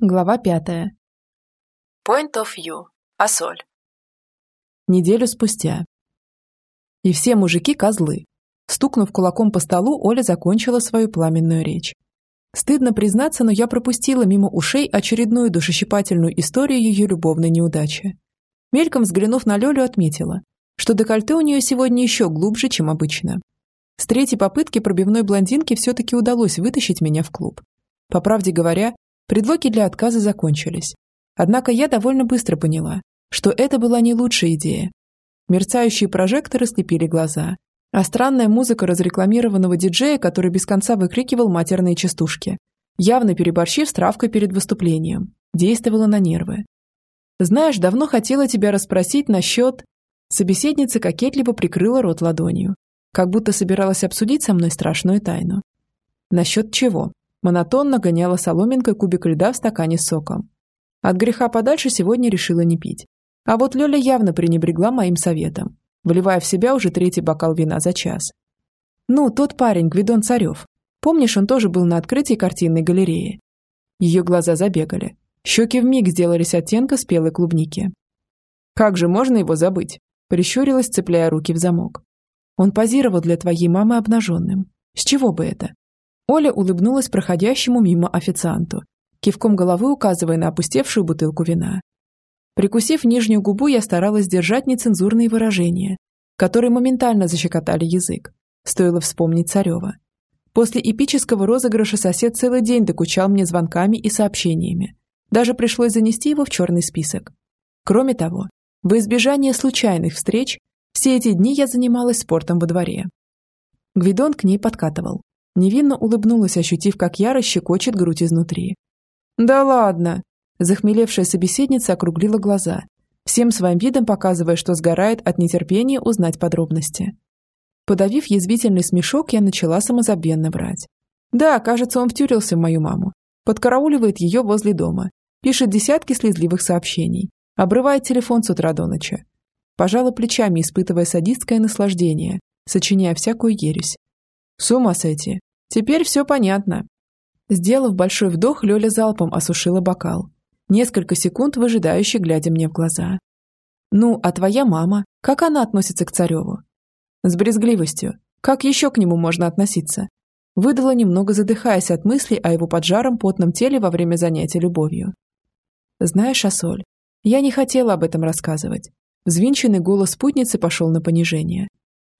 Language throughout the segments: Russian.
Глава пятая. Point of view. Асоль. Неделю спустя. И все мужики козлы. Стукнув кулаком по столу, Оля закончила свою пламенную речь. Стыдно признаться, но я пропустила мимо ушей очередную душещипательную историю ее любовной неудачи. Мельком взглянув на Лёлю, отметила, что декольте у нее сегодня еще глубже, чем обычно. С третьей попытки пробивной блондинки все-таки удалось вытащить меня в клуб. По правде говоря, Предлоги для отказа закончились. Однако я довольно быстро поняла, что это была не лучшая идея. Мерцающие прожекторы слепили глаза, а странная музыка разрекламированного диджея, который без конца выкрикивал матерные частушки, явно переборщив с травкой перед выступлением, действовала на нервы. «Знаешь, давно хотела тебя расспросить насчет...» Собеседница кокетливо прикрыла рот ладонью, как будто собиралась обсудить со мной страшную тайну. «Насчет чего?» Монотонно гоняла соломинкой кубик льда в стакане с соком. От греха подальше сегодня решила не пить. А вот Лёля явно пренебрегла моим советом, вливая в себя уже третий бокал вина за час. Ну, тот парень, Гвидон Царев. Помнишь, он тоже был на открытии картинной галереи? Ее глаза забегали. Щеки вмиг сделались оттенка спелой клубники. «Как же можно его забыть?» Прищурилась, цепляя руки в замок. «Он позировал для твоей мамы обнаженным. С чего бы это?» Оля улыбнулась проходящему мимо официанту, кивком головы указывая на опустевшую бутылку вина. Прикусив нижнюю губу, я старалась держать нецензурные выражения, которые моментально защекотали язык. Стоило вспомнить Царева. После эпического розыгрыша сосед целый день докучал мне звонками и сообщениями. Даже пришлось занести его в черный список. Кроме того, во избежание случайных встреч, все эти дни я занималась спортом во дворе. Гвидон к ней подкатывал, Невинно улыбнулась, ощутив, как яро щекочет грудь изнутри. «Да ладно!» Захмелевшая собеседница округлила глаза, всем своим видом показывая, что сгорает от нетерпения узнать подробности. Подавив язвительный смешок, я начала самозабвенно врать. «Да, кажется, он втюрился в мою маму. Подкарауливает ее возле дома. Пишет десятки слезливых сообщений. Обрывает телефон с утра до ночи. Пожала плечами, испытывая садистское наслаждение, сочиняя всякую ересь. С ума сойти. Теперь все понятно. Сделав большой вдох, Лёля залпом осушила бокал. Несколько секунд выжидающе глядя мне в глаза. «Ну, а твоя мама? Как она относится к Цареву?» «С брезгливостью. Как еще к нему можно относиться?» Выдала немного задыхаясь от мыслей о его поджаром потном теле во время занятия любовью. «Знаешь, Асоль, я не хотела об этом рассказывать». Взвинченный голос спутницы пошел на понижение.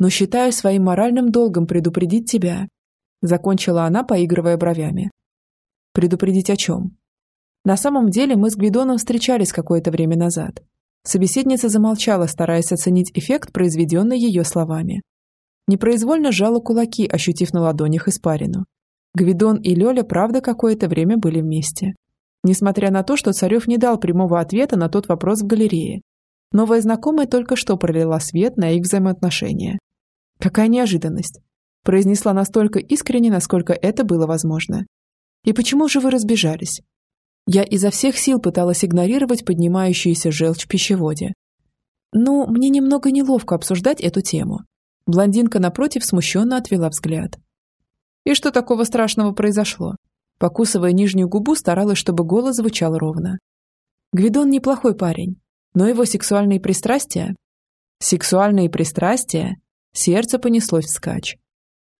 «Но считаю своим моральным долгом предупредить тебя, Закончила она, поигрывая бровями. Предупредить о чем? На самом деле мы с Гвидоном встречались какое-то время назад. Собеседница замолчала, стараясь оценить эффект, произведенный ее словами. Непроизвольно сжала кулаки, ощутив на ладонях испарину. Гвидон и Лёля, правда, какое-то время были вместе. Несмотря на то, что Царев не дал прямого ответа на тот вопрос в галерее. Новая знакомая только что пролила свет на их взаимоотношения. Какая неожиданность произнесла настолько искренне, насколько это было возможно. «И почему же вы разбежались?» Я изо всех сил пыталась игнорировать поднимающуюся желчь в пищеводе. «Ну, мне немного неловко обсуждать эту тему». Блондинка напротив смущенно отвела взгляд. «И что такого страшного произошло?» Покусывая нижнюю губу, старалась, чтобы голос звучал ровно. Гвидон неплохой парень, но его сексуальные пристрастия... Сексуальные пристрастия? Сердце понеслось вскачь.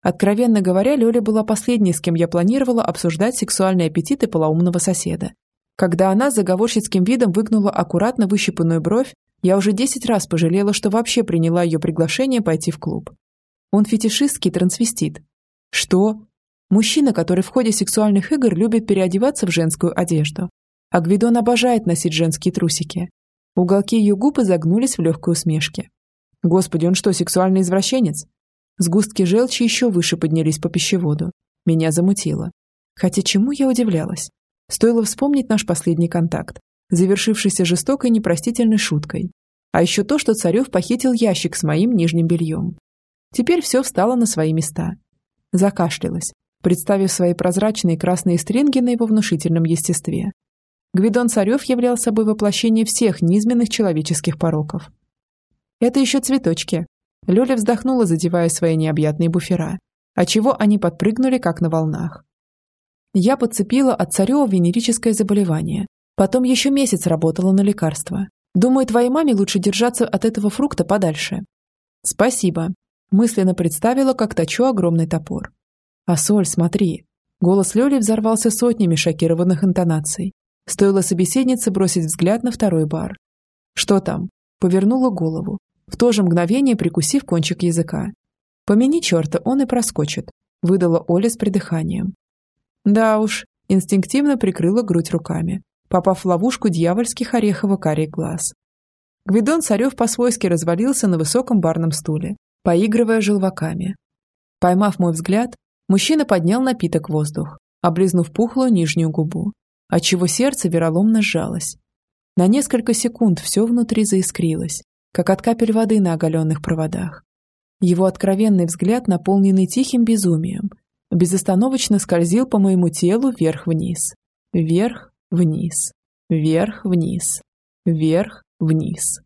Откровенно говоря, Лёля была последней, с кем я планировала обсуждать сексуальные аппетиты полоумного соседа. Когда она с заговорщицким видом выгнула аккуратно выщипанную бровь, я уже десять раз пожалела, что вообще приняла ее приглашение пойти в клуб. Он фетишистский трансвестит. Что? Мужчина, который в ходе сексуальных игр любит переодеваться в женскую одежду. А Гвидон обожает носить женские трусики. Уголки ее губ изогнулись в легкой усмешке. Господи, он что, сексуальный извращенец? Сгустки желчи еще выше поднялись по пищеводу. Меня замутило. Хотя чему я удивлялась? Стоило вспомнить наш последний контакт, завершившийся жестокой непростительной шуткой. А еще то, что Царев похитил ящик с моим нижним бельем. Теперь все встало на свои места. Закашлялась, представив свои прозрачные красные стринги на его внушительном естестве. Гвидон Царев являл собой воплощение всех низменных человеческих пороков. Это еще цветочки, Лёля вздохнула, задевая свои необъятные буфера, отчего они подпрыгнули, как на волнах. Я подцепила от Царева венерическое заболевание. Потом еще месяц работала на лекарства. Думаю, твоей маме лучше держаться от этого фрукта подальше. Спасибо. Мысленно представила, как точу огромный топор. А соль, смотри. Голос Лёли взорвался сотнями шокированных интонаций. Стоило собеседнице бросить взгляд на второй бар. Что там? Повернула голову, в то же мгновение прикусив кончик языка. Помяни черта, он и проскочит, выдала Оля с придыханием. Да уж, инстинктивно прикрыла грудь руками, попав в ловушку дьявольских орехово-карий глаз. Гвидон Царев по-свойски развалился на высоком барном стуле, поигрывая желваками. Поймав мой взгляд, мужчина поднял напиток в воздух, облизнув пухлую нижнюю губу, отчего сердце вероломно сжалось. На несколько секунд все внутри заискрилось, как от капель воды на оголенных проводах. Его откровенный взгляд, наполненный тихим безумием, безостановочно скользил по моему телу вверх-вниз, вверх-вниз, вверх-вниз, вверх-вниз.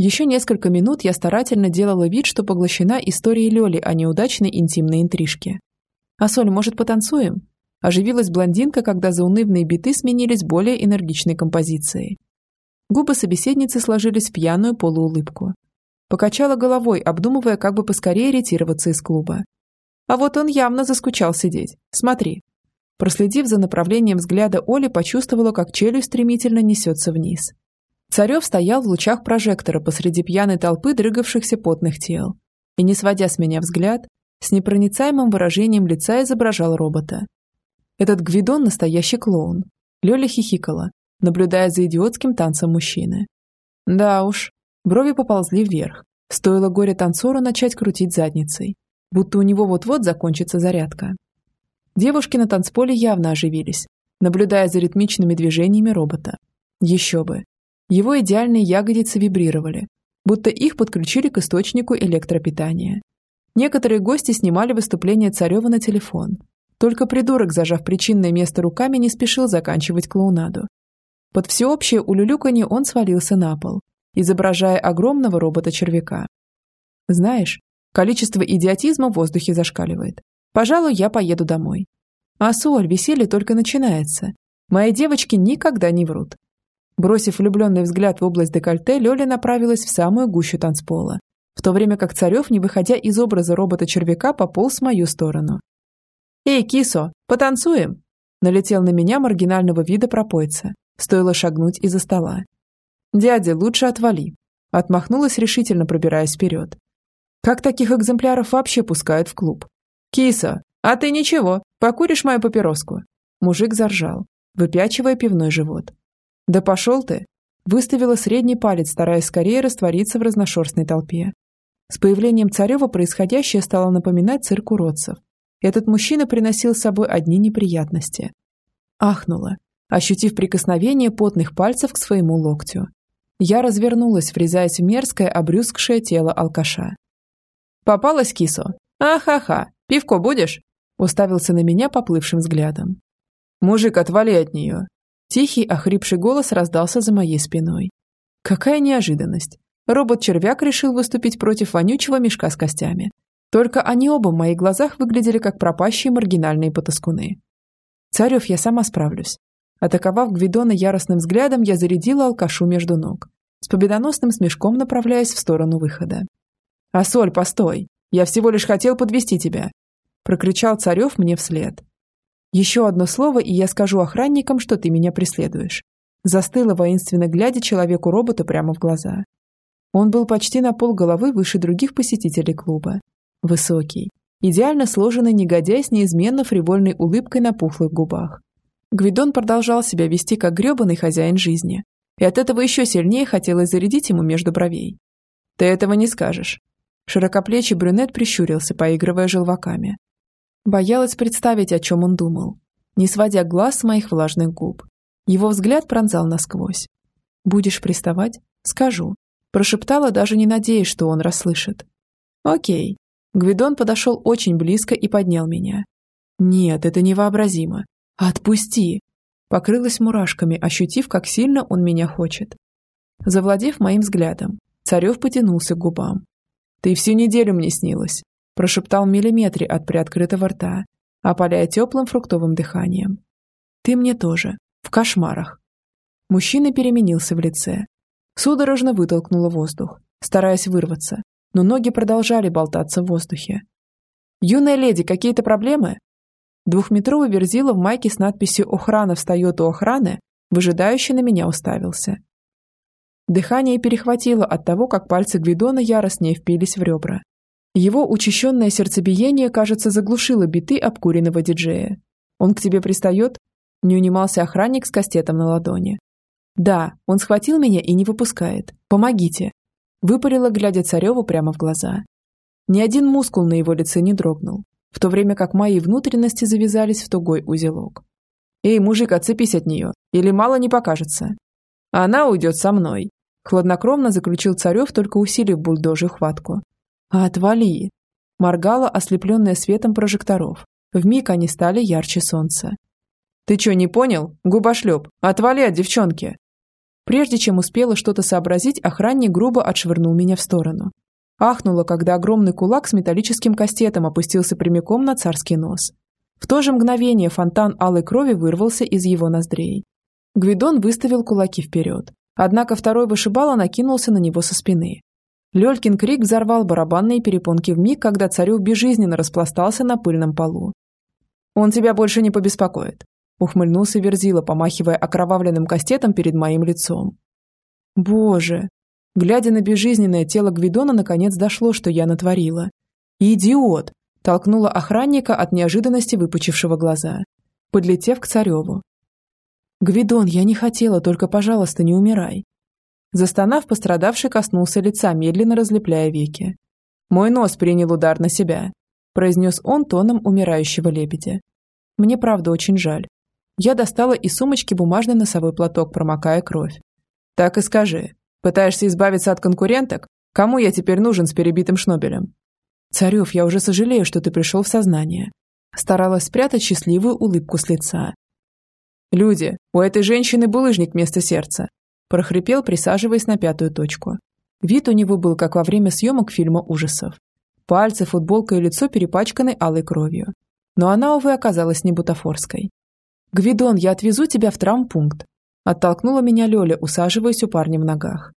Еще несколько минут я старательно делала вид, что поглощена историей Лёли о неудачной интимной интрижке. «А Соль, может, потанцуем?» Оживилась блондинка, когда заунывные биты сменились более энергичной композицией. Губы собеседницы сложились в пьяную полуулыбку. Покачала головой, обдумывая, как бы поскорее ретироваться из клуба. А вот он явно заскучал сидеть. Смотри. Проследив за направлением взгляда Оли, почувствовала, как челюсть стремительно несется вниз. Царев стоял в лучах прожектора посреди пьяной толпы дрыгавшихся потных тел. И, не сводя с меня взгляд, с непроницаемым выражением лица изображал робота. Этот Гвидон – настоящий клоун. Лёля хихикала, наблюдая за идиотским танцем мужчины. Да уж, брови поползли вверх. Стоило горе-танцору начать крутить задницей, будто у него вот-вот закончится зарядка. Девушки на танцполе явно оживились, наблюдая за ритмичными движениями робота. Еще бы. Его идеальные ягодицы вибрировали, будто их подключили к источнику электропитания. Некоторые гости снимали выступление Царева на телефон, только придурок, зажав причинное место руками, не спешил заканчивать клоунаду. Под всеобщее улюлюканье он свалился на пол, изображая огромного робота-червяка. Знаешь, количество идиотизма в воздухе зашкаливает. Пожалуй, я поеду домой. А соль, веселье только начинается. Мои девочки никогда не врут. Бросив влюбленный взгляд в область декольте, Лёля направилась в самую гущу танцпола, в то время как Царев, не выходя из образа робота-червяка, пополз в мою сторону. «Эй, кисо, потанцуем?» Налетел на меня маргинального вида пропойца. Стоило шагнуть из-за стола. «Дядя, лучше отвали!» Отмахнулась решительно, пробираясь вперед. «Как таких экземпляров вообще пускают в клуб?» «Киса, а ты ничего, покуришь мою папироску?» Мужик заржал, выпячивая пивной живот. «Да пошел ты!» Выставила средний палец, стараясь скорее раствориться в разношерстной толпе. С появлением Царева происходящее стало напоминать цирк уродцев. Этот мужчина приносил с собой одни неприятности. Ахнула, ощутив прикосновение потных пальцев к своему локтю. Я развернулась, врезаясь в мерзкое, обрюзгшее тело алкаша. «Попалась кисо? Ахаха, пивко будешь?» уставился на меня поплывшим взглядом. «Мужик, отвали от нее!» Тихий, охрипший голос раздался за моей спиной. Какая неожиданность! Робот-червяк решил выступить против вонючего мешка с костями. Только они оба в моих глазах выглядели как пропащие маргинальные потаскуны. «Царев, я сама справлюсь». Атаковав Гвидона яростным взглядом, я зарядила алкашу между ног, с победоносным смешком направляясь в сторону выхода. «Асоль, постой! Я всего лишь хотел подвести тебя!» прокричал Царев мне вслед. «Еще одно слово, и я скажу охранникам, что ты меня преследуешь». Застыла воинственно глядя человеку-робота прямо в глаза. Он был почти на пол головы выше других посетителей клуба, Высокий, идеально сложенный негодяй с неизменно фривольной улыбкой на пухлых губах. Гвидон продолжал себя вести как грёбаный хозяин жизни, и от этого еще сильнее хотелось зарядить ему между бровей. «Ты этого не скажешь». Широкоплечий брюнет прищурился, поигрывая желваками. Боялась представить, о чем он думал, не сводя глаз с моих влажных губ. Его взгляд пронзал насквозь. «Будешь приставать? Скажу», прошептала, даже не надеясь, что он расслышит. «Окей», Гвидон подошел очень близко и поднял меня. «Нет, это невообразимо. Отпусти!» Покрылась мурашками, ощутив, как сильно он меня хочет. Завладев моим взглядом, Царев потянулся к губам. «Ты всю неделю мне снилась. прошептал в миллиметре от приоткрытого рта, опаляя теплым фруктовым дыханием. «Ты мне тоже. В кошмарах». Мужчина переменился в лице. Судорожно вытолкнула воздух, стараясь вырваться, но ноги продолжали болтаться в воздухе. «Юная леди, какие-то проблемы?» Двухметровый верзила в майке с надписью «Охрана встает у охраны» выжидающе на меня уставился. Дыхание перехватило от того, как пальцы Гвидона яростнее впились в ребра. Его учащенное сердцебиение, кажется, заглушило биты обкуренного диджея. «Он к тебе пристает?» Не унимался охранник с кастетом на ладони. «Да, он схватил меня и не выпускает. Помогите!» Выпалила, глядя Цареву прямо в глаза. Ни один мускул на его лице не дрогнул, в то время как мои внутренности завязались в тугой узелок. «Эй, мужик, отцепись от нее, или мало не покажется!» «Она уйдет со мной!» Хладнокровно заключил Царев, только усилив бульдожью хватку. «А отвали!» Моргала, ослепленная светом прожекторов. Вмиг они стали ярче солнца. «Ты что, не понял? Губошлеп! Отвали от девчонки!» Прежде чем успела что-то сообразить, охранник грубо отшвырнул меня в сторону. Ахнула, когда огромный кулак с металлическим кастетом опустился прямиком на царский нос. В то же мгновение фонтан алой крови вырвался из его ноздрей. Гвидон выставил кулаки вперед. Однако второй вышибала накинулся на него со спины. Лёлькин крик взорвал барабанные перепонки в миг, когда царю безжизненно распластался на пыльном полу. «Он тебя больше не побеспокоит», — ухмыльнулся Верзила, помахивая окровавленным кастетом перед моим лицом. «Боже!» Глядя на безжизненное тело Гвидона, наконец дошло, что я натворила. «Идиот!» — толкнула охранника от неожиданности выпучившего глаза, подлетев к Цареву. «Гвидон, я не хотела, только, пожалуйста, не умирай. Застонав, пострадавший коснулся лица, медленно разлепляя веки. «Мой нос принял удар на себя», – произнес он тоном умирающего лебедя. «Мне правда очень жаль». Я достала из сумочки бумажный носовой платок, промокая кровь. «Так и скажи. Пытаешься избавиться от конкуренток? Кому я теперь нужен с перебитым шнобелем?» «Царев, я уже сожалею, что ты пришел в сознание». Старалась спрятать счастливую улыбку с лица. «Люди, у этой женщины булыжник вместо сердца прохрипел, присаживаясь на пятую точку. Вид у него был, как во время съемок фильма ужасов. Пальцы, футболка и лицо перепачканы алой кровью. Но она, увы, оказалась не бутафорской. «Гвидон, я отвезу тебя в травмпункт», оттолкнула меня Лёля, усаживаясь у парня в ногах.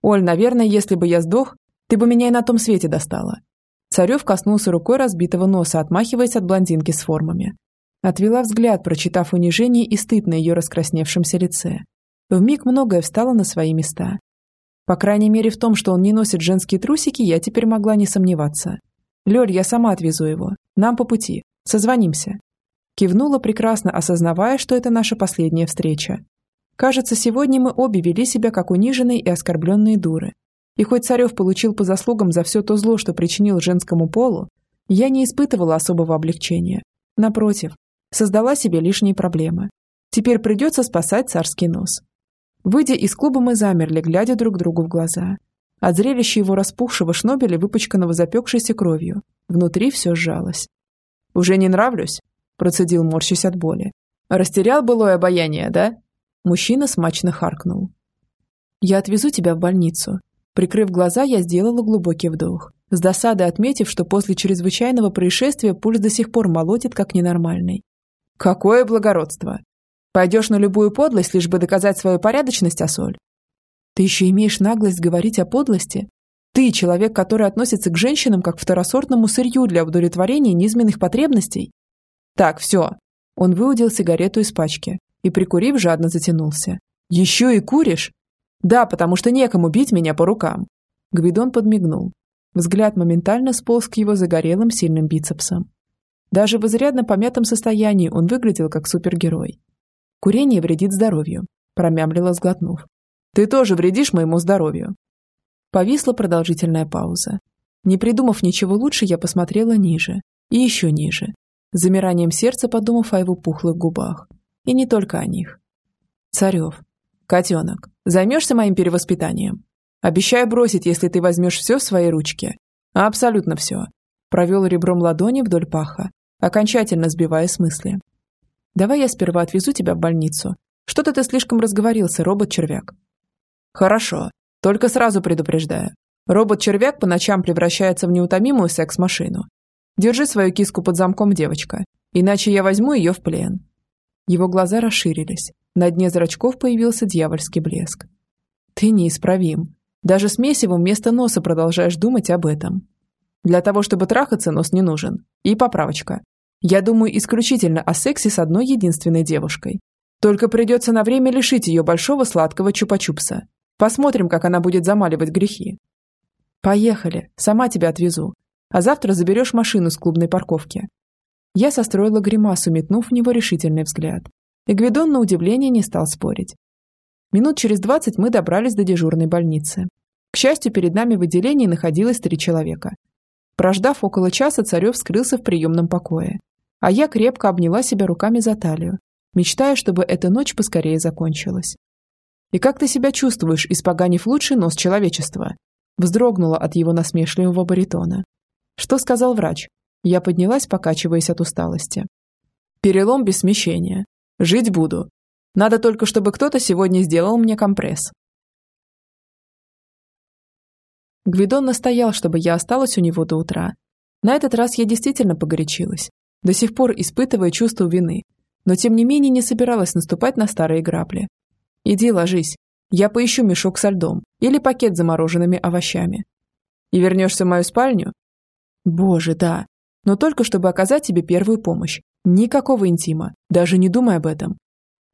«Оль, наверное, если бы я сдох, ты бы меня и на том свете достала». Царев коснулся рукой разбитого носа, отмахиваясь от блондинки с формами. Отвела взгляд, прочитав унижение и стыд на ее раскрасневшемся лице. Вмиг многое встало на свои места. По крайней мере, в том, что он не носит женские трусики, я теперь могла не сомневаться. «Лёль, я сама отвезу его. Нам по пути. Созвонимся». Кивнула, прекрасно осознавая, что это наша последняя встреча. Кажется, сегодня мы обе вели себя как униженные и оскорбленные дуры. И хоть Царев получил по заслугам за все то зло, что причинил женскому полу, я не испытывала особого облегчения. Напротив, создала себе лишние проблемы. Теперь придется спасать царский нос. Выйдя из клуба, мы замерли, глядя друг другу в глаза. От зрелища его распухшего шнобеля, выпачканного запекшейся кровью, внутри все сжалось. «Уже не нравлюсь?» – процедил, морщась от боли. «Растерял былое обаяние, да?» Мужчина смачно харкнул. «Я отвезу тебя в больницу». Прикрыв глаза, я сделала глубокий вдох, с досадой отметив, что после чрезвычайного происшествия пульс до сих пор молотит, как ненормальный. «Какое благородство!» Пойдешь на любую подлость, лишь бы доказать свою порядочность, Асоль? Ты еще имеешь наглость говорить о подлости? Ты человек, который относится к женщинам как к второсортному сырью для удовлетворения низменных потребностей? Так, все. Он выудил сигарету из пачки и, прикурив, жадно затянулся. Еще и куришь? Да, потому что некому бить меня по рукам. Гвидон подмигнул. Взгляд моментально сполз к его загорелым сильным бицепсам. Даже в изрядно помятом состоянии он выглядел как супергерой. Курение вредит здоровью», – промямлила, сглотнув. «Ты тоже вредишь моему здоровью». Повисла продолжительная пауза. Не придумав ничего лучше, я посмотрела ниже. И еще ниже. Замиранием сердца подумав о его пухлых губах. И не только о них. Царев. Котенок, займешься моим перевоспитанием? Обещаю бросить, если ты возьмешь все в свои ручки. Абсолютно все. Провел ребром ладони вдоль паха, окончательно сбивая с мысли. Давай я сперва отвезу тебя в больницу. Что-то ты слишком разговорился, робот-червяк. Хорошо. Только сразу предупреждаю. Робот-червяк по ночам превращается в неутомимую секс-машину. Держи свою киску под замком, девочка, иначе я возьму ее в плен». Его глаза расширились. На дне зрачков появился дьявольский блеск. «Ты неисправим. Даже с месивом вместо носа продолжаешь думать об этом. Для того, чтобы трахаться, нос не нужен. И поправочка. Я думаю исключительно о сексе с одной единственной девушкой. Только придется на время лишить ее большого сладкого чупа-чупса. Посмотрим, как она будет замаливать грехи. Поехали, сама тебя отвезу. А завтра заберешь машину с клубной парковки. Я состроила гримасу, метнув в него решительный взгляд. И Гвидон на удивление не стал спорить. Минут через двадцать мы добрались до дежурной больницы. К счастью, перед нами в отделении находилось три человека. Прождав около часа, Царев скрылся в приемном покое. А я крепко обняла себя руками за талию, мечтая, чтобы эта ночь поскорее закончилась. «И как ты себя чувствуешь, испоганив лучший нос человечества?» Вздрогнула от его насмешливого баритона. «Что сказал врач?» Я поднялась, покачиваясь от усталости. «Перелом без смещения. Жить буду. Надо только, чтобы кто-то сегодня сделал мне компресс». Гвидон настоял, чтобы я осталась у него до утра. На этот раз я действительно погорячилась, до сих пор испытывая чувство вины, но тем не менее не собиралась наступать на старые грабли. «Иди ложись, я поищу мешок со льдом или пакет с замороженными овощами. И вернешься в мою спальню? Боже, да. Но только чтобы оказать тебе первую помощь. Никакого интима, даже не думай об этом.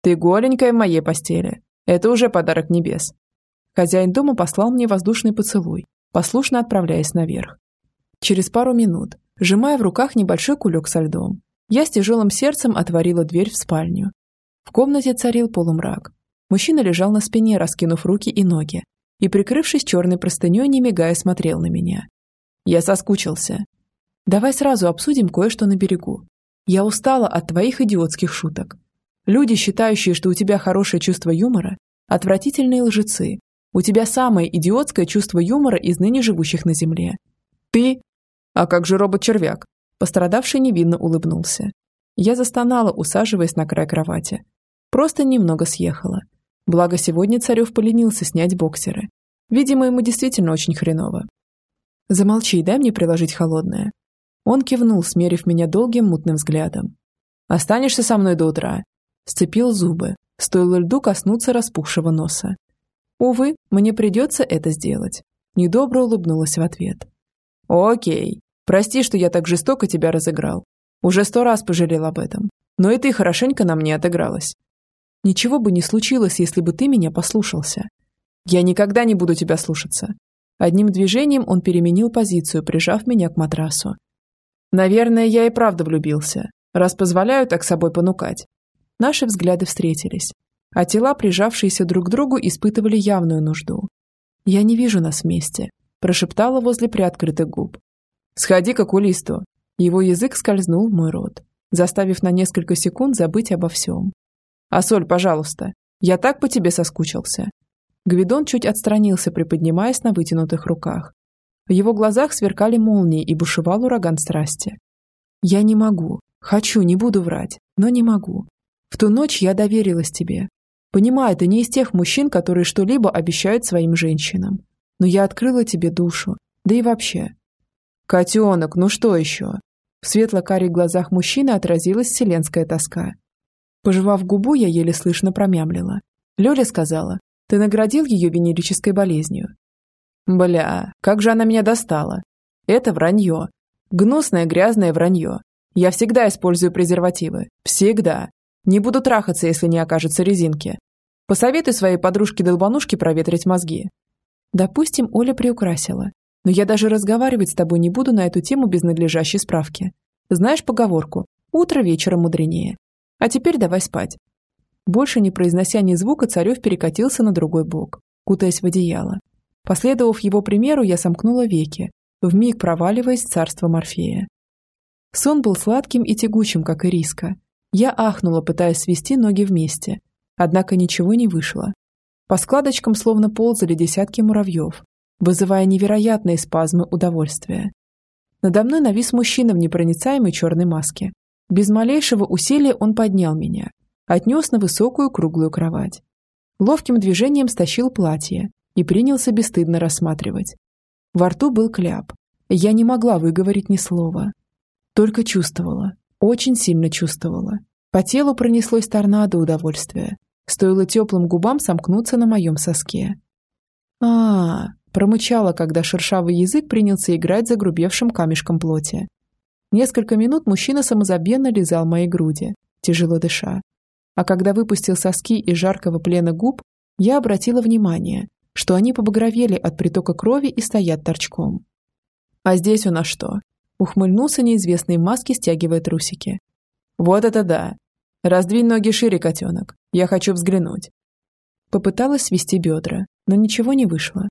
Ты голенькая в моей постели. Это уже подарок небес. Хозяин дома послал мне воздушный поцелуй, послушно отправляясь наверх. Через пару минут, сжимая в руках небольшой кулек со льдом, я с тяжелым сердцем отворила дверь в спальню. В комнате царил полумрак. Мужчина лежал на спине, раскинув руки и ноги, и, прикрывшись черной простыней, не мигая, смотрел на меня. Я соскучился. Давай сразу обсудим кое-что на берегу. Я устала от твоих идиотских шуток. Люди, считающие, что у тебя хорошее чувство юмора, отвратительные лжецы. У тебя самое идиотское чувство юмора из ныне живущих на Земле. Ты... А как же робот-червяк? Пострадавший невинно улыбнулся. Я застонала, усаживаясь на край кровати. Просто немного съехала. Благо, сегодня Царев поленился снять боксеры. Видимо, ему действительно очень хреново. «Замолчи, дай мне приложить холодное». Он кивнул, смерив меня долгим мутным взглядом. «Останешься со мной до утра?» Сцепил зубы. Стоило льду коснуться распухшего носа. «Увы, мне придется это сделать». Недобро улыбнулась в ответ. «Окей. Прости, что я так жестоко тебя разыграл. Уже сто раз пожалел об этом. Но и ты хорошенько на мне отыгралась. Ничего бы не случилось, если бы ты меня послушался. Я никогда не буду тебя слушаться. Одним движением он переменил позицию, прижав меня к матрасу. Наверное, я и правда влюбился, раз позволяю так собой понукать. Наши взгляды встретились, а тела, прижавшиеся друг к другу, испытывали явную нужду. «Я не вижу нас вместе», – прошептала возле приоткрытых губ. «Сходи к окулисту». Его язык скользнул в мой рот, заставив на несколько секунд забыть обо всем. «Асоль, пожалуйста, я так по тебе соскучился». Гвидон чуть отстранился, приподнимаясь на вытянутых руках. В его глазах сверкали молнии и бушевал ураган страсти. «Я не могу. Хочу, не буду врать, но не могу. В ту ночь я доверилась тебе. Понимаю, ты не из тех мужчин, которые что-либо обещают своим женщинам. Но я открыла тебе душу. Да и вообще, «Котенок, ну что еще?» В светло-карих глазах мужчины отразилась вселенская тоска. Пожевав губу, я еле слышно промямлила. Лёля сказала, «Ты наградил ее венерической болезнью». «Бля, как же она меня достала!» «Это вранье. Гнусное, грязное вранье. Я всегда использую презервативы. Всегда. Не буду трахаться, если не окажется резинки. Посоветуй своей подружке-долбанушке проветрить мозги». Допустим, Оля приукрасила. Но я даже разговаривать с тобой не буду на эту тему без надлежащей справки. Знаешь поговорку «Утро вечером мудренее». А теперь давай спать». Больше не произнося ни звука, Царев перекатился на другой бок, кутаясь в одеяло. Последовав его примеру, я сомкнула веки, вмиг проваливаясь в царство Морфея. Сон был сладким и тягучим, как и риска. Я ахнула, пытаясь свести ноги вместе. Однако ничего не вышло. По складочкам словно ползали десятки муравьев, вызывая невероятные спазмы удовольствия. Надо мной навис мужчина в непроницаемой черной маске. Без малейшего усилия он поднял меня, отнес на высокую круглую кровать. Ловким движением стащил платье и принялся бесстыдно рассматривать. Во рту был кляп. Я не могла выговорить ни слова. Только чувствовала, очень сильно чувствовала. По телу пронеслось торнадо удовольствия. Стоило теплым губам сомкнуться на моем соске. а, -а, промычала, когда шершавый язык принялся играть загрубевшим камешком плоти. Несколько минут мужчина самозабвенно лизал мои груди, тяжело дыша. А когда выпустил соски из жаркого плена губ, я обратила внимание, что они побагровели от притока крови и стоят торчком. «А здесь у нас что?» Ухмыльнулся неизвестный маски, стягивая трусики. «Вот это да! Раздвинь ноги шире, котенок. Я хочу взглянуть». Попыталась свести бедра, но ничего не вышло.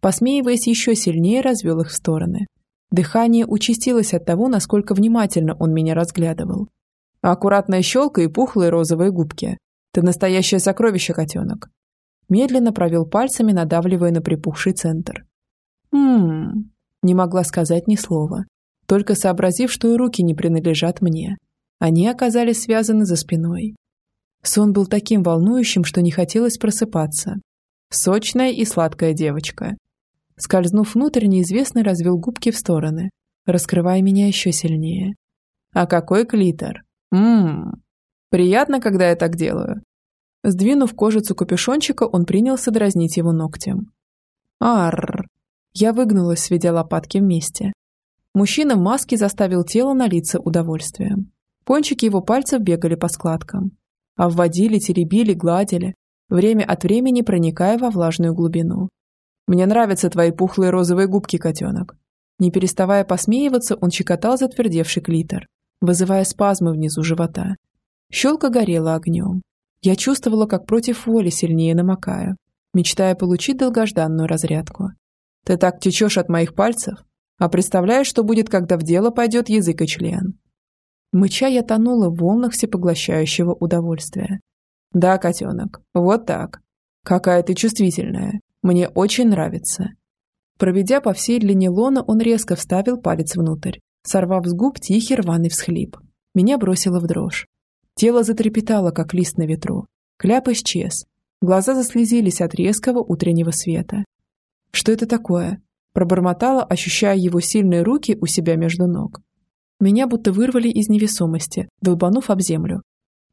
Посмеиваясь еще сильнее, развел их в стороны. Дыхание участилось от того, насколько внимательно он меня разглядывал. Аккуратная щелка и пухлые розовые губки. Ты настоящее сокровище, котенок. Медленно провел пальцами, надавливая на припухший центр. Ммм, не могла сказать ни слова, только сообразив, что и руки не принадлежат мне. Они оказались связаны за спиной. Сон был таким волнующим, что не хотелось просыпаться. Сочная и сладкая девочка. Скользнув внутрь, неизвестный развел губки в стороны, раскрывая меня еще сильнее. А какой клитор! Ммм, приятно, когда я так делаю. Сдвинув кожицу капюшончика, он принялся дразнить его ногтем. Арр! Я выгнулась, сведя лопатки вместе. Мужчина в маске заставил тело налиться удовольствием. Кончики его пальцев бегали по складкам. Обводили, теребили, гладили, время от времени проникая во влажную глубину. «Мне нравятся твои пухлые розовые губки, котенок». Не переставая посмеиваться, он щекотал затвердевший клитор, вызывая спазмы внизу живота. Щелка горела огнем. Я чувствовала, как против воли сильнее намокаю, мечтая получить долгожданную разрядку. Ты так течешь от моих пальцев, а представляешь, что будет, когда в дело пойдет язык и член. Мыча я тонула в волнах всепоглощающего удовольствия. Да, котенок, вот так. Какая ты чувствительная. Мне очень нравится. Проведя по всей длине лона, он резко вставил палец внутрь, сорвав с губ тихий рваный всхлип. Меня бросило в дрожь. Тело затрепетало, как лист на ветру. Кляп исчез. Глаза заслезились от резкого утреннего света. Что это такое? Пробормотала, ощущая его сильные руки у себя между ног. Меня будто вырвали из невесомости, долбанув об землю.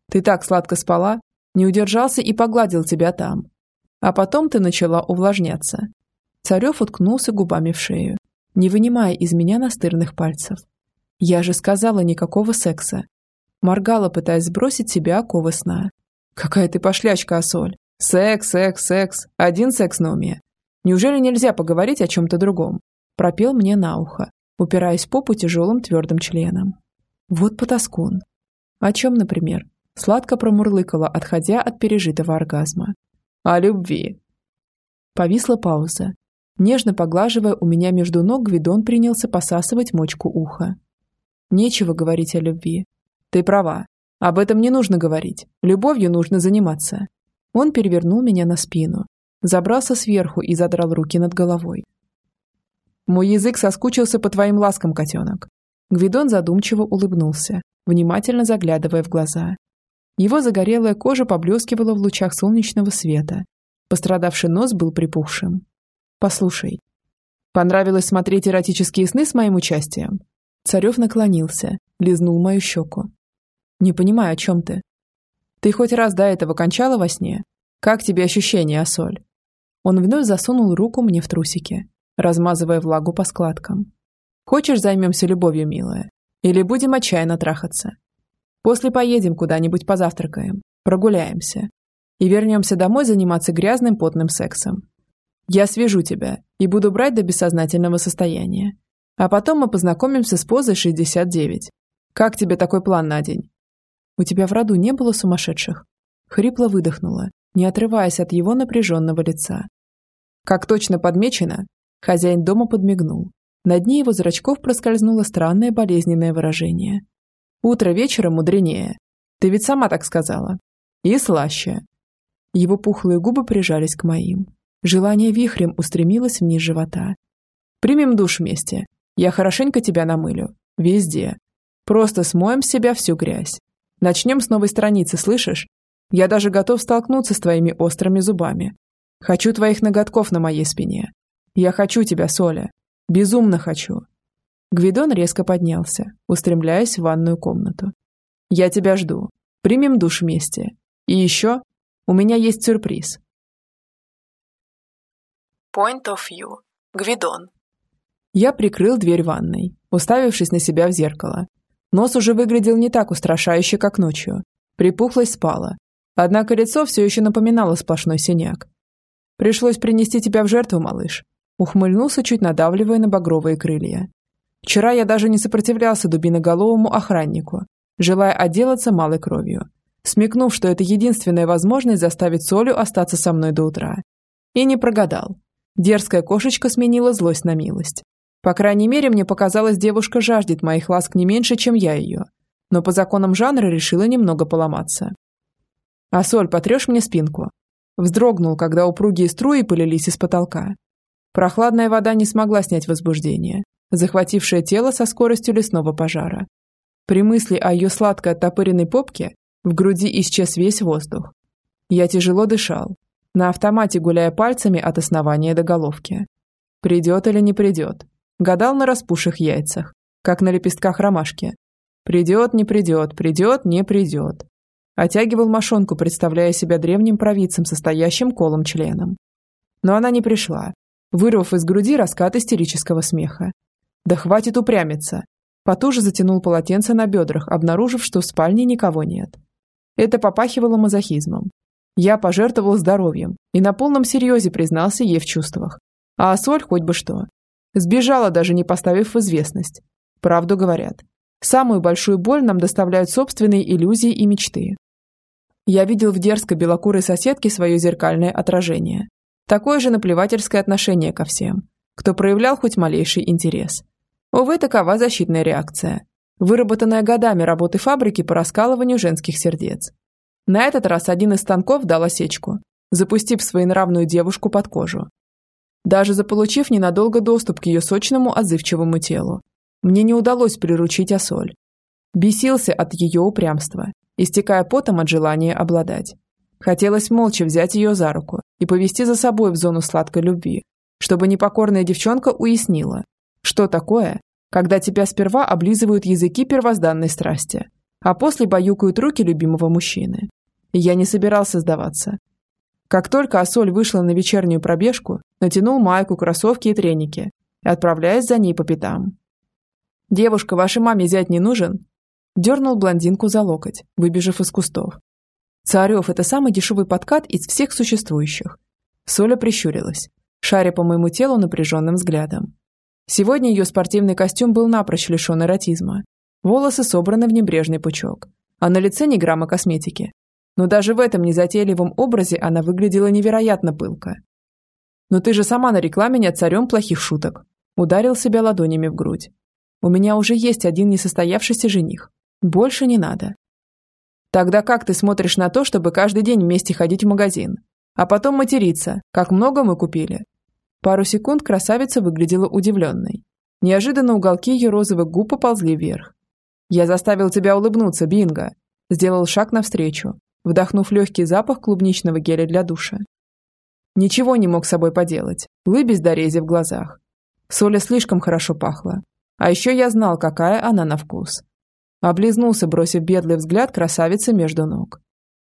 Ты так сладко спала, не удержался и погладил тебя там. А потом ты начала увлажняться. Царев уткнулся губами в шею, не вынимая из меня настырных пальцев. Я же сказала никакого секса. Моргала, пытаясь сбросить себе оковы сна. Какая ты пошлячка, Асоль. Секс, секс, секс. Один секс на уме. Неужели нельзя поговорить о чем-то другом? Пропел мне на ухо, упираясь попу тяжелым твердым членом. Вот потаскун. О чем, например? Сладко промурлыкала, отходя от пережитого оргазма. О любви. Повисла пауза. Нежно поглаживая у меня между ног, Гвидон принялся посасывать мочку уха. Нечего говорить о любви. Ты права. Об этом не нужно говорить. Любовью нужно заниматься. Он перевернул меня на спину, забрался сверху и задрал руки над головой. Мой язык соскучился по твоим ласкам, котенок. Гвидон задумчиво улыбнулся, внимательно заглядывая в глаза. Его загорелая кожа поблескивала в лучах солнечного света. Пострадавший нос был припухшим. «Послушай, понравилось смотреть эротические сны с моим участием?» Царев наклонился, лизнул мою щеку. «Не понимаю, о чем ты?» «Ты хоть раз до этого кончала во сне? Как тебе ощущения, Асоль?» Он вновь засунул руку мне в трусики, размазывая влагу по складкам. «Хочешь, займемся любовью, милая? Или будем отчаянно трахаться? После поедем куда-нибудь позавтракаем, прогуляемся и вернемся домой заниматься грязным потным сексом. Я свяжу тебя и буду брать до бессознательного состояния. А потом мы познакомимся с позой 69. Как тебе такой план на день? У тебя в роду не было сумасшедших? Хрипло выдохнула, не отрываясь от его напряженного лица. Как точно подмечено, хозяин дома подмигнул. На дне его зрачков проскользнуло странное болезненное выражение. Утро вечера мудренее. Ты ведь сама так сказала. И слаще. Его пухлые губы прижались к моим. Желание вихрем устремилось вниз живота. Примем душ вместе. Я хорошенько тебя намылю. Везде. Просто смоем с себя всю грязь. Начнем с новой страницы, слышишь? Я даже готов столкнуться с твоими острыми зубами. Хочу твоих ноготков на моей спине. Я хочу тебя, Соля. Безумно хочу. Гвидон резко поднялся, устремляясь в ванную комнату. Я тебя жду. Примем душ вместе. И еще, у меня есть сюрприз. Point of view. Гвидон. Я прикрыл дверь ванной, уставившись на себя в зеркало. Нос уже выглядел не так устрашающе, как ночью. Припухлость спала. Однако лицо все еще напоминало сплошной синяк. «Пришлось принести тебя в жертву, малыш», ухмыльнулся, чуть надавливая на багровые крылья. «Вчера я даже не сопротивлялся дубиноголовому охраннику, желая отделаться малой кровью, смекнув, что это единственная возможность заставить Солю остаться со мной до утра. И не прогадал. Дерзкая кошечка сменила злость на милость. По крайней мере, мне показалось, девушка жаждет моих ласк не меньше, чем я ее. Но по законам жанра решила немного поломаться. «А, Соль, потрешь мне спинку?» Вздрогнул, когда упругие струи полились из потолка. Прохладная вода не смогла снять возбуждение, захватившее тело со скоростью лесного пожара. При мысли о ее сладкой оттопыренной попке в груди исчез весь воздух. Я тяжело дышал, на автомате гуляя пальцами от основания до головки. Придет или не придет, Гадал на распуших яйцах, как на лепестках ромашки. Придет, не придет, придет, не придет. Отягивал мошонку, представляя себя древним провидцем, состоящим колом членом. Но она не пришла, вырвав из груди раскат истерического смеха. «Да хватит упрямиться!» Потуже затянул полотенце на бедрах, обнаружив, что в спальне никого нет. Это попахивало мазохизмом. Я пожертвовал здоровьем и на полном серьезе признался ей в чувствах. А соль хоть бы что. Сбежала, даже не поставив в известность. Правду говорят. Самую большую боль нам доставляют собственные иллюзии и мечты. Я видел в дерзкой белокурой соседке свое зеркальное отражение. Такое же наплевательское отношение ко всем, кто проявлял хоть малейший интерес. Увы, такова защитная реакция, выработанная годами работы фабрики по раскалыванию женских сердец. На этот раз один из станков дал осечку, запустив своенравную девушку под кожу даже заполучив ненадолго доступ к ее сочному отзывчивому телу. Мне не удалось приручить Асоль. Бесился от ее упрямства, истекая потом от желания обладать. Хотелось молча взять ее за руку и повести за собой в зону сладкой любви, чтобы непокорная девчонка уяснила, что такое, когда тебя сперва облизывают языки первозданной страсти, а после баюкают руки любимого мужчины. я не собирался сдаваться, как только Асоль вышла на вечернюю пробежку, натянул майку, кроссовки и треники, отправляясь за ней по пятам. «Девушка, вашей маме зять не нужен?» Дернул блондинку за локоть, выбежав из кустов. Царев – это самый дешевый подкат из всех существующих. Соля прищурилась, шаря по моему телу напряженным взглядом. Сегодня ее спортивный костюм был напрочь лишен эротизма. Волосы собраны в небрежный пучок, а на лице ни грамма косметики, но даже в этом незатейливом образе она выглядела невероятно пылко. «Но ты же сама нарекла меня царем плохих шуток», ударил себя ладонями в грудь. «У меня уже есть один несостоявшийся жених. Больше не надо». «Тогда как ты смотришь на то, чтобы каждый день вместе ходить в магазин, а потом материться, как много мы купили?» Пару секунд красавица выглядела удивленной. Неожиданно уголки ее розовых губ поползли вверх. «Я заставил тебя улыбнуться, Бинго!» Сделал шаг навстречу, вдохнув легкий запах клубничного геля для душа. Ничего не мог с собой поделать, лыбясь до рези в глазах. Соля слишком хорошо пахла. А еще я знал, какая она на вкус. Облизнулся, бросив бедлый взгляд красавицы между ног.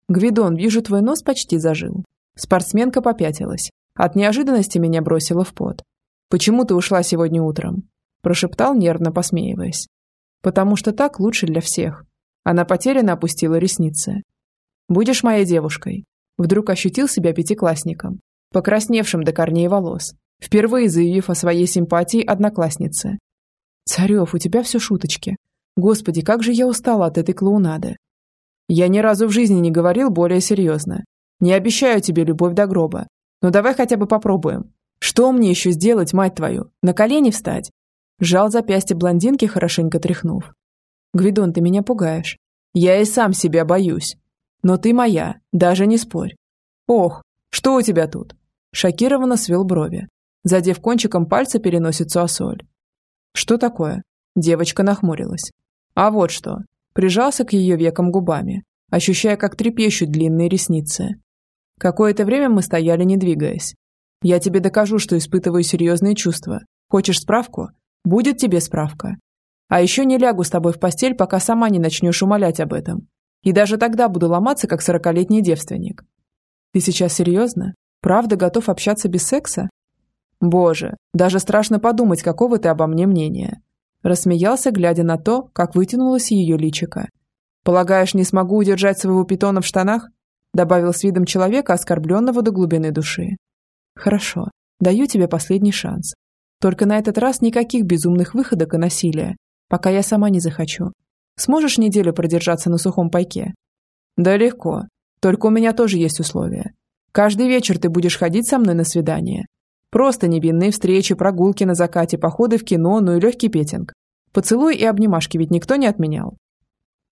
«Гвидон, вижу, твой нос почти зажил». Спортсменка попятилась. От неожиданности меня бросила в пот. «Почему ты ушла сегодня утром?» Прошептал, нервно посмеиваясь. «Потому что так лучше для всех». Она потерянно опустила ресницы. Будешь моей девушкой?» Вдруг ощутил себя пятиклассником, покрасневшим до корней волос, впервые заявив о своей симпатии однокласснице. «Царев, у тебя все шуточки. Господи, как же я устала от этой клоунады!» «Я ни разу в жизни не говорил более серьезно. Не обещаю тебе любовь до гроба. Но давай хотя бы попробуем. Что мне еще сделать, мать твою? На колени встать?» Жал запястье блондинки, хорошенько тряхнув. «Гвидон, ты меня пугаешь. Я и сам себя боюсь. Но ты моя, даже не спорь. Ох, что у тебя тут? Шокированно свел брови, задев кончиком пальца переносицу Асоль. Что такое? Девочка нахмурилась. А вот что. Прижался к ее векам губами, ощущая, как трепещут длинные ресницы. Какое-то время мы стояли, не двигаясь. Я тебе докажу, что испытываю серьезные чувства. Хочешь справку? Будет тебе справка. А еще не лягу с тобой в постель, пока сама не начнешь умолять об этом. И даже тогда буду ломаться, как сорокалетний девственник. Ты сейчас серьезно? Правда готов общаться без секса? Боже, даже страшно подумать, какого ты обо мне мнения. Рассмеялся, глядя на то, как вытянулось ее личико. Полагаешь, не смогу удержать своего питона в штанах? Добавил с видом человека, оскорбленного до глубины души. Хорошо, даю тебе последний шанс. Только на этот раз никаких безумных выходок и насилия, пока я сама не захочу. Сможешь неделю продержаться на сухом пайке? Да легко. Только у меня тоже есть условия. Каждый вечер ты будешь ходить со мной на свидание. Просто невинные встречи, прогулки на закате, походы в кино, ну и легкий петинг. Поцелуй и обнимашки ведь никто не отменял.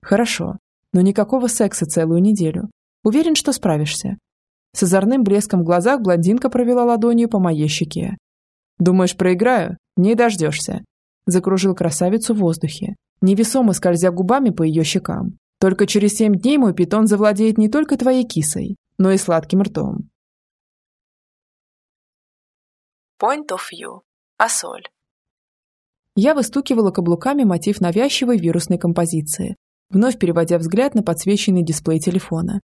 Хорошо, но никакого секса целую неделю. Уверен, что справишься. С озорным блеском в глазах блондинка провела ладонью по моей щеке. Думаешь, проиграю? Не дождешься. Закружил красавицу в воздухе, невесомо скользя губами по ее щекам. Только через семь дней мой питон завладеет не только твоей кисой, но и сладким ртом. Point of view. Асоль. Я выстукивала каблуками мотив навязчивой вирусной композиции, вновь переводя взгляд на подсвеченный дисплей телефона.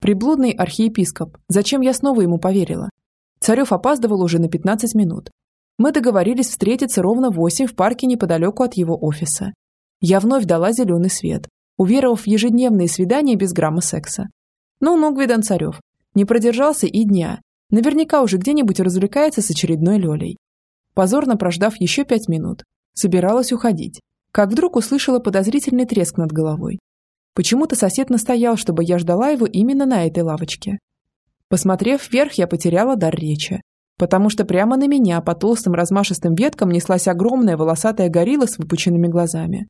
Приблудный архиепископ, зачем я снова ему поверила? Царев опаздывал уже на 15 минут, мы договорились встретиться ровно в восемь в парке неподалеку от его офиса. Я вновь дала зеленый свет, уверовав в ежедневные свидания без грамма секса. Ну-ну, Гвидан Царев. Не продержался и дня. Наверняка уже где-нибудь развлекается с очередной Лёлей. Позорно прождав еще пять минут, собиралась уходить, как вдруг услышала подозрительный треск над головой. Почему-то сосед настоял, чтобы я ждала его именно на этой лавочке. Посмотрев вверх, я потеряла дар речи потому что прямо на меня по толстым размашистым веткам неслась огромная волосатая горилла с выпученными глазами.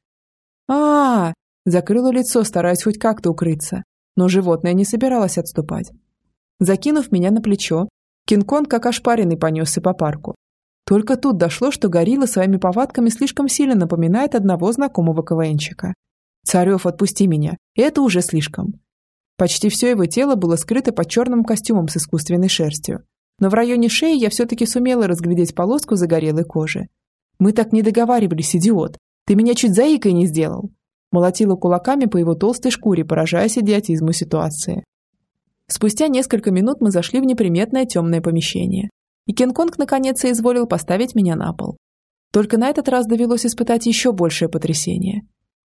А, -а, Закрыла лицо, стараясь хоть как-то укрыться, но животное не собиралось отступать. Закинув меня на плечо, Кинг-Конг как ошпаренный понесся по парку. Только тут дошло, что горилла своими повадками слишком сильно напоминает одного знакомого КВНчика. «Царев, отпусти меня, это уже слишком». Почти все его тело было скрыто под черным костюмом с искусственной шерстью, но в районе шеи я все-таки сумела разглядеть полоску загорелой кожи. «Мы так не договаривались, идиот! Ты меня чуть заикой не сделал!» Молотила кулаками по его толстой шкуре, поражаясь идиотизму ситуации. Спустя несколько минут мы зашли в неприметное темное помещение, и Кинг-Конг наконец соизволил поставить меня на пол. Только на этот раз довелось испытать еще большее потрясение.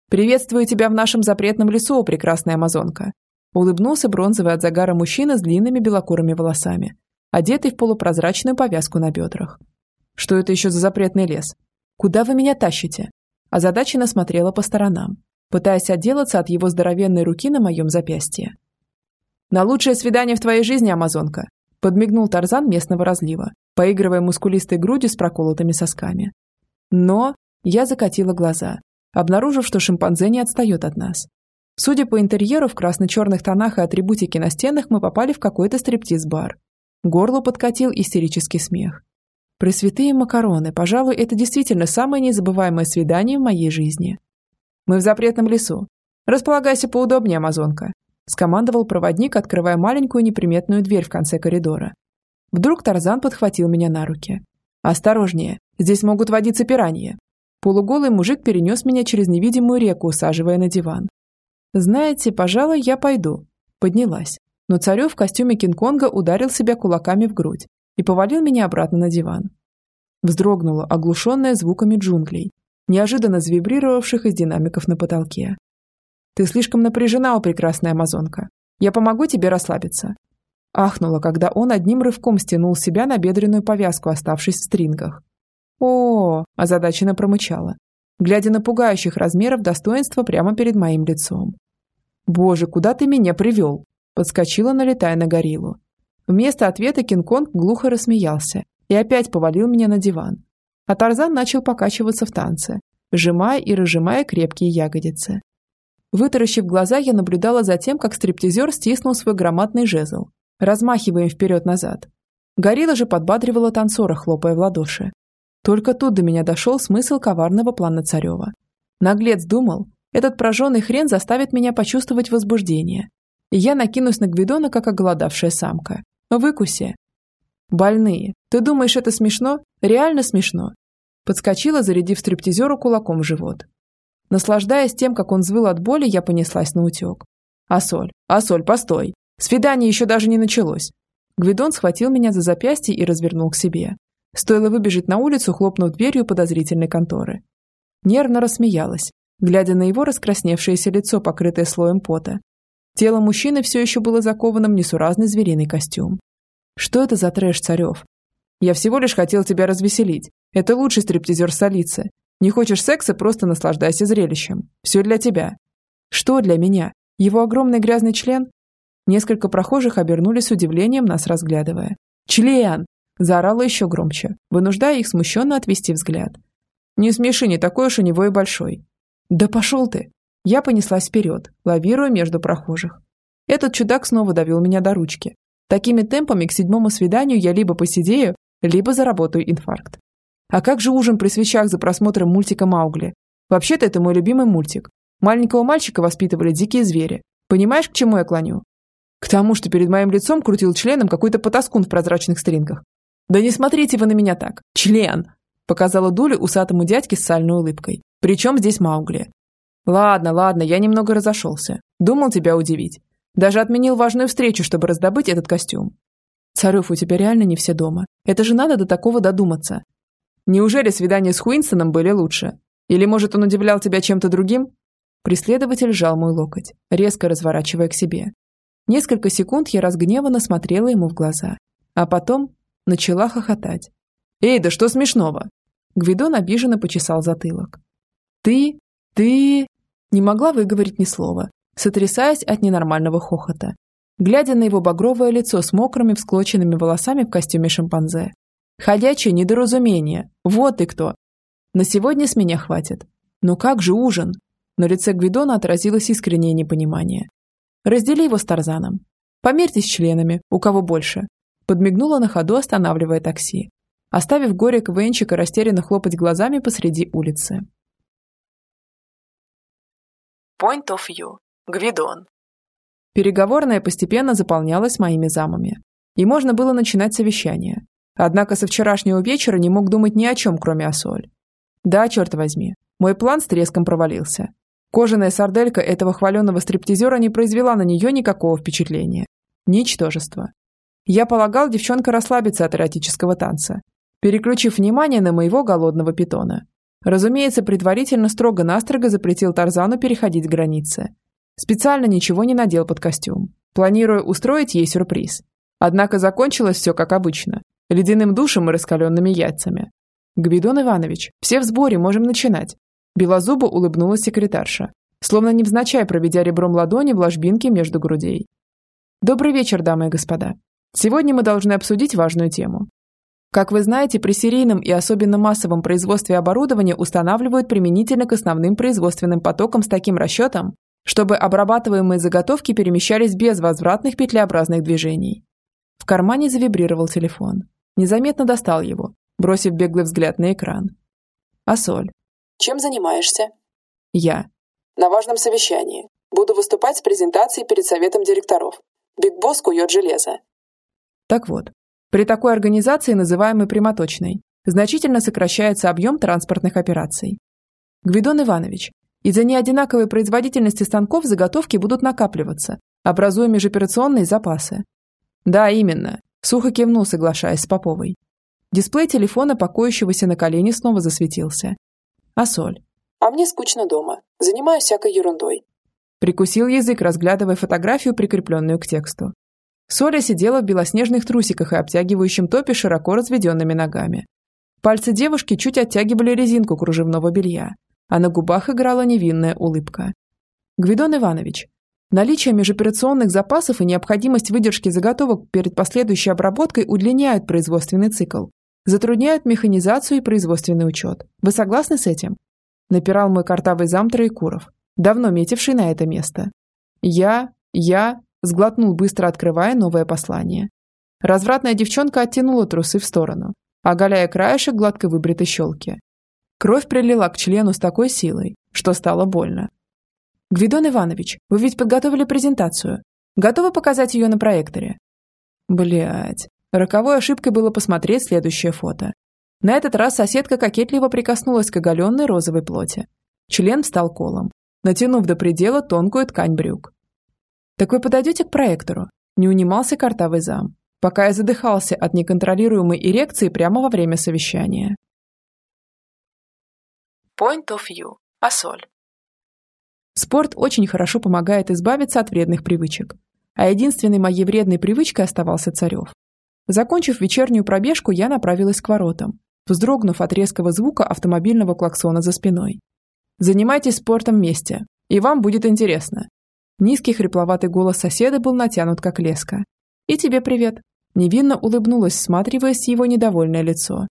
«Приветствую тебя в нашем запретном лесу, прекрасная амазонка!» Улыбнулся бронзовый от загара мужчина с длинными белокурыми волосами, одетый в полупрозрачную повязку на бедрах. «Что это еще за запретный лес? Куда вы меня тащите?» Озадаченно смотрела по сторонам, пытаясь отделаться от его здоровенной руки на моем запястье. «На лучшее свидание в твоей жизни, Амазонка!» подмигнул Тарзан местного разлива, поигрывая мускулистой грудью с проколотыми сосками. Но я закатила глаза, обнаружив, что шимпанзе не отстает от нас. Судя по интерьеру в красно-черных тонах и атрибутике на стенах, мы попали в какой-то стриптиз-бар. Горло подкатил истерический смех. Пресвятые макароны, пожалуй, это действительно самое незабываемое свидание в моей жизни. Мы в запретном лесу. Располагайся поудобнее, амазонка, скомандовал проводник, открывая маленькую неприметную дверь в конце коридора. Вдруг Тарзан подхватил меня на руки. «Осторожнее, здесь могут водиться пираньи». Полуголый мужик перенес меня через невидимую реку, усаживая на диван. «Знаете, пожалуй, я пойду». Поднялась но Царев в костюме Кинг-Конга ударил себя кулаками в грудь и повалил меня обратно на диван. Вздрогнула, оглушенная звуками джунглей, неожиданно завибрировавших из динамиков на потолке. «Ты слишком напряжена, о прекрасная амазонка. Я помогу тебе расслабиться». Ахнула, когда он одним рывком стянул себя на бедренную повязку, оставшись в стрингах. о, -о, -о озадаченно промычала, глядя на пугающих размеров достоинства прямо перед моим лицом. «Боже, куда ты меня привел?» Подскочила, налетая на гориллу. Вместо ответа Кинг-Конг глухо рассмеялся и опять повалил меня на диван. А Тарзан начал покачиваться в танце, сжимая и разжимая крепкие ягодицы. Вытаращив глаза, я наблюдала за тем, как стриптизер стиснул свой громадный жезл, размахивая им вперед-назад. Горилла же подбадривала танцора, хлопая в ладоши. Только тут до меня дошел смысл коварного плана Царева. Наглец думал, этот прожженный хрен заставит меня почувствовать возбуждение, и я накинусь на Гвидона, как оголодавшая самка. Выкуси. Больные. Ты думаешь, это смешно? Реально смешно. Подскочила, зарядив стриптизеру кулаком в живот. Наслаждаясь тем, как он взвыл от боли, я понеслась на утек. «Асоль, Асоль, постой! Свидание еще даже не началось!» Гвидон схватил меня за запястье и развернул к себе. Стоило выбежать на улицу, хлопнув дверью подозрительной конторы. Нервно рассмеялась, глядя на его раскрасневшееся лицо, покрытое слоем пота. Тело мужчины все еще было заковано в несуразный звериный костюм. Что это за трэш, Царев? Я всего лишь хотел тебя развеселить. Это лучший стриптизер столицы. Не хочешь секса, просто наслаждайся зрелищем. Все для тебя. Что для меня? Его огромный грязный член? Несколько прохожих обернулись с удивлением, нас разглядывая. «Член!» – заорала еще громче, вынуждая их смущенно отвести взгляд. «Не смеши, не такой уж у него и большой». «Да пошел ты!» Я понеслась вперед, лавируя между прохожих. Этот чудак снова довел меня до ручки. Такими темпами к седьмому свиданию я либо посидею, либо заработаю инфаркт. А как же ужин при свечах за просмотром мультика «Маугли»? Вообще-то это мой любимый мультик. Маленького мальчика воспитывали дикие звери. Понимаешь, к чему я клоню? К тому, что перед моим лицом крутил членом какой-то потаскун в прозрачных стрингах. «Да не смотрите вы на меня так! Член!» Показала Дуля усатому дядьке с сальной улыбкой. «Причем здесь Маугли?» «Ладно, ладно, я немного разошелся. Думал тебя удивить. Даже отменил важную встречу, чтобы раздобыть этот костюм. Царев, у тебя реально не все дома. Это же надо до такого додуматься. Неужели свидания с Хуинсоном были лучше? Или, может, он удивлял тебя чем-то другим?» Преследователь сжал мой локоть, резко разворачивая к себе. Несколько секунд я разгневанно смотрела ему в глаза, а потом начала хохотать. «Эй, да что смешного?» Гвидон обиженно почесал затылок. «Ты... ты...» Не могла выговорить ни слова, сотрясаясь от ненормального хохота, глядя на его багровое лицо с мокрыми всклоченными волосами в костюме шимпанзе. Ходячее недоразумение. Вот ты кто. На сегодня с меня хватит. Но как же ужин? На лице Гвидона отразилось искреннее непонимание. Раздели его с Тарзаном. Померьтесь членами, у кого больше. Подмигнула на ходу, останавливая такси. Оставив горе КВНчика растерянно хлопать глазами посреди улицы. Point of view. Гвидон. Переговорная постепенно заполнялась моими замами. И можно было начинать совещание. Однако со вчерашнего вечера не мог думать ни о чем, кроме Асоль. Да, черт возьми, мой план с треском провалился. Кожаная сарделька этого хваленного стриптизера не произвела на нее никакого впечатления. Ничтожество. Я полагал, девчонка расслабится от эротического танца, переключив внимание на моего голодного питона. Разумеется, предварительно строго-настрого запретил Тарзану переходить границы. Специально ничего не надел под костюм, планируя устроить ей сюрприз. Однако закончилось все как обычно ледяным душем и раскаленными яйцами. «Гвидон Иванович, все в сборе, можем начинать». Белозубо улыбнулась секретарша, словно невзначай проведя ребром ладони в ложбинке между грудей. «Добрый вечер, дамы и господа. Сегодня мы должны обсудить важную тему. Как вы знаете, при серийном и особенно массовом производстве оборудования устанавливают применительно к основным производственным потокам с таким расчетом, чтобы обрабатываемые заготовки перемещались без возвратных петлеобразных движений. В кармане завибрировал телефон. Незаметно достал его, бросив беглый взгляд на экран. А соль? Чем занимаешься? Я. На важном совещании. Буду выступать с презентацией перед советом директоров. Биг Босс кует железо. Так вот, при такой организации, называемой прямоточной, значительно сокращается объем транспортных операций. Гвидон Иванович, из-за неодинаковой производительности станков заготовки будут накапливаться, образуя межоперационные запасы. Да, именно. Сухо кивнул, соглашаясь с Поповой. Дисплей телефона, покоящегося на колене, снова засветился. А соль? А мне скучно дома. Занимаюсь всякой ерундой. Прикусил язык, разглядывая фотографию, прикрепленную к тексту. Соля сидела в белоснежных трусиках и обтягивающем топе широко разведенными ногами. Пальцы девушки чуть оттягивали резинку кружевного белья, а на губах играла невинная улыбка. «Гвидон Иванович, Наличие межоперационных запасов и необходимость выдержки заготовок перед последующей обработкой удлиняют производственный цикл, затрудняют механизацию и производственный учет. Вы согласны с этим? Напирал мой картавый зам Троекуров, давно метивший на это место. Я, я, сглотнул, быстро открывая новое послание. Развратная девчонка оттянула трусы в сторону, оголяя краешек гладко выбритой щелки. Кровь прилила к члену с такой силой, что стало больно. «Гвидон Иванович, вы ведь подготовили презентацию. Готовы показать ее на проекторе?» Блять. Роковой ошибкой было посмотреть следующее фото. На этот раз соседка кокетливо прикоснулась к оголенной розовой плоти. Член встал колом, натянув до предела тонкую ткань брюк. «Так вы подойдете к проектору?» Не унимался картавый зам, пока я задыхался от неконтролируемой эрекции прямо во время совещания. Point of view. Асоль. Спорт очень хорошо помогает избавиться от вредных привычек. А единственной моей вредной привычкой оставался Царев. Закончив вечернюю пробежку, я направилась к воротам, вздрогнув от резкого звука автомобильного клаксона за спиной. «Занимайтесь спортом вместе, и вам будет интересно». Низкий хрипловатый голос соседа был натянут как леска. «И тебе привет!» Невинно улыбнулась, всматриваясь в его недовольное лицо.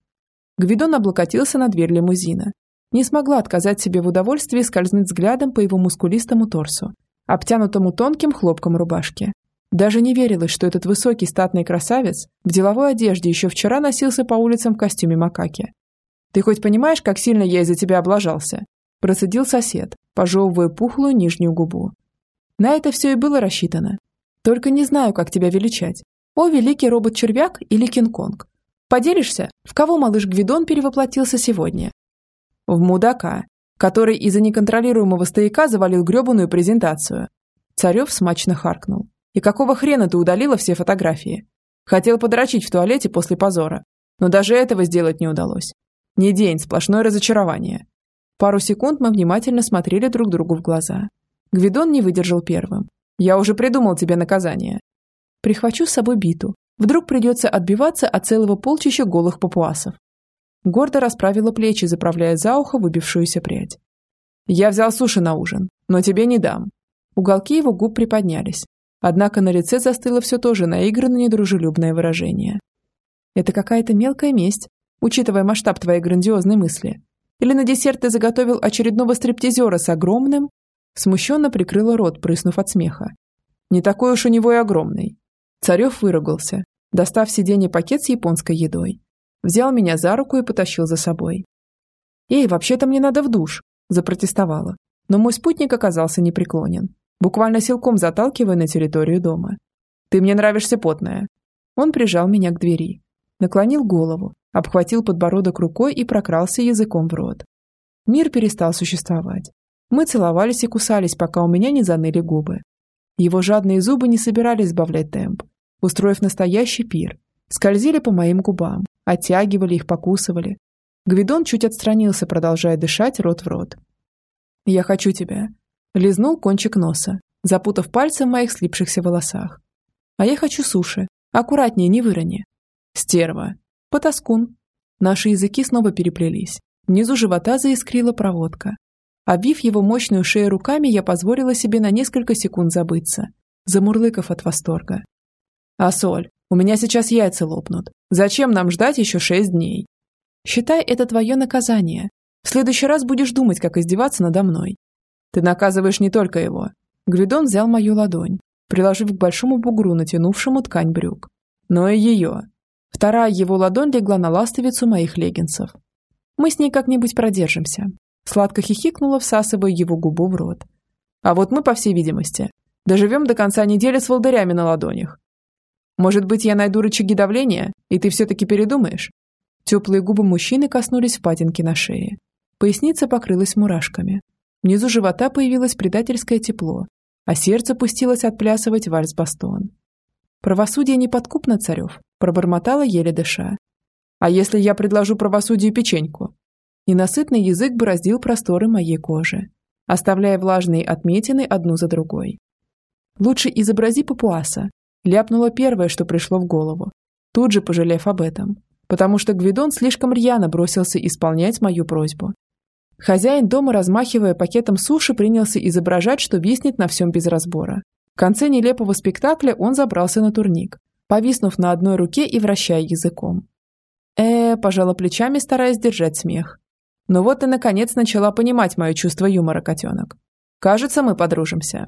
Гвидон облокотился на дверь лимузина. Не смогла отказать себе в удовольствии скользнуть взглядом по его мускулистому торсу, обтянутому тонким хлопком рубашки. Даже не верилось, что этот высокий статный красавец в деловой одежде еще вчера носился по улицам в костюме макаки. «Ты хоть понимаешь, как сильно я из-за тебя облажался?» Процедил сосед, пожевывая пухлую нижнюю губу. На это все и было рассчитано. Только не знаю, как тебя величать. О, великий робот-червяк или Кинг-Конг. Поделишься, в кого малыш Гвидон перевоплотился сегодня? В мудака, который из-за неконтролируемого стояка завалил гребаную презентацию. Царев смачно харкнул. И какого хрена ты удалила все фотографии? Хотел подрочить в туалете после позора, но даже этого сделать не удалось. Не день, сплошное разочарование. Пару секунд мы внимательно смотрели друг другу в глаза. Гвидон не выдержал первым. «Я уже придумал тебе наказание. Прихвачу с собой биту. Вдруг придется отбиваться от целого полчища голых папуасов». Гордо расправила плечи, заправляя за ухо выбившуюся прядь. «Я взял суши на ужин, но тебе не дам». Уголки его губ приподнялись. Однако на лице застыло все то же наигранно недружелюбное выражение. «Это какая-то мелкая месть, учитывая масштаб твоей грандиозной мысли. Или на десерт ты заготовил очередного стриптизера с огромным...» Смущенно прикрыла рот, прыснув от смеха. «Не такой уж у него и огромный». Царев выругался, достав сиденье пакет с японской едой. Взял меня за руку и потащил за собой. «Эй, вообще-то мне надо в душ», – запротестовала. Но мой спутник оказался непреклонен, буквально силком заталкивая на территорию дома. «Ты мне нравишься потная». Он прижал меня к двери, наклонил голову, обхватил подбородок рукой и прокрался языком в рот. Мир перестал существовать. Мы целовались и кусались, пока у меня не заныли губы. Его жадные зубы не собирались сбавлять темп, устроив настоящий пир. Скользили по моим губам, оттягивали их, покусывали. Гвидон чуть отстранился, продолжая дышать рот в рот. «Я хочу тебя». Лизнул кончик носа, запутав пальцы в моих слипшихся волосах. «А я хочу суши. Аккуратнее, не вырони». «Стерва». «Потаскун». Наши языки снова переплелись. Внизу живота заискрила проводка. Обвив его мощную шею руками, я позволила себе на несколько секунд забыться, замурлыков от восторга. «А соль, у меня сейчас яйца лопнут. Зачем нам ждать еще шесть дней? Считай это твое наказание. В следующий раз будешь думать, как издеваться надо мной. Ты наказываешь не только его. Гвидон взял мою ладонь, приложив к большому бугру, натянувшему ткань брюк. Но и ее. Вторая его ладонь легла на ластовицу моих леггинсов. Мы с ней как-нибудь продержимся. Сладко хихикнула, всасывая его губу в рот. А вот мы, по всей видимости, доживем до конца недели с волдырями на ладонях. Может быть, я найду рычаги давления, и ты все-таки передумаешь?» Теплые губы мужчины коснулись впадинки на шее. Поясница покрылась мурашками. Внизу живота появилось предательское тепло, а сердце пустилось отплясывать вальс-бастон. «Правосудие неподкупно, Царев», – пробормотала еле дыша. «А если я предложу правосудию печеньку?» Ненасытный язык бороздил просторы моей кожи, оставляя влажные отметины одну за другой. «Лучше изобрази папуаса, Ляпнула первое, что пришло в голову, тут же пожалев об этом, потому что Гвидон слишком рьяно бросился исполнять мою просьбу. Хозяин дома, размахивая пакетом суши, принялся изображать, что виснет на всем без разбора. В конце нелепого спектакля он забрался на турник, повиснув на одной руке и вращая языком. э пожала плечами, стараясь держать смех. Но вот ты, наконец, начала понимать мое чувство юмора, котенок. Кажется, мы подружимся.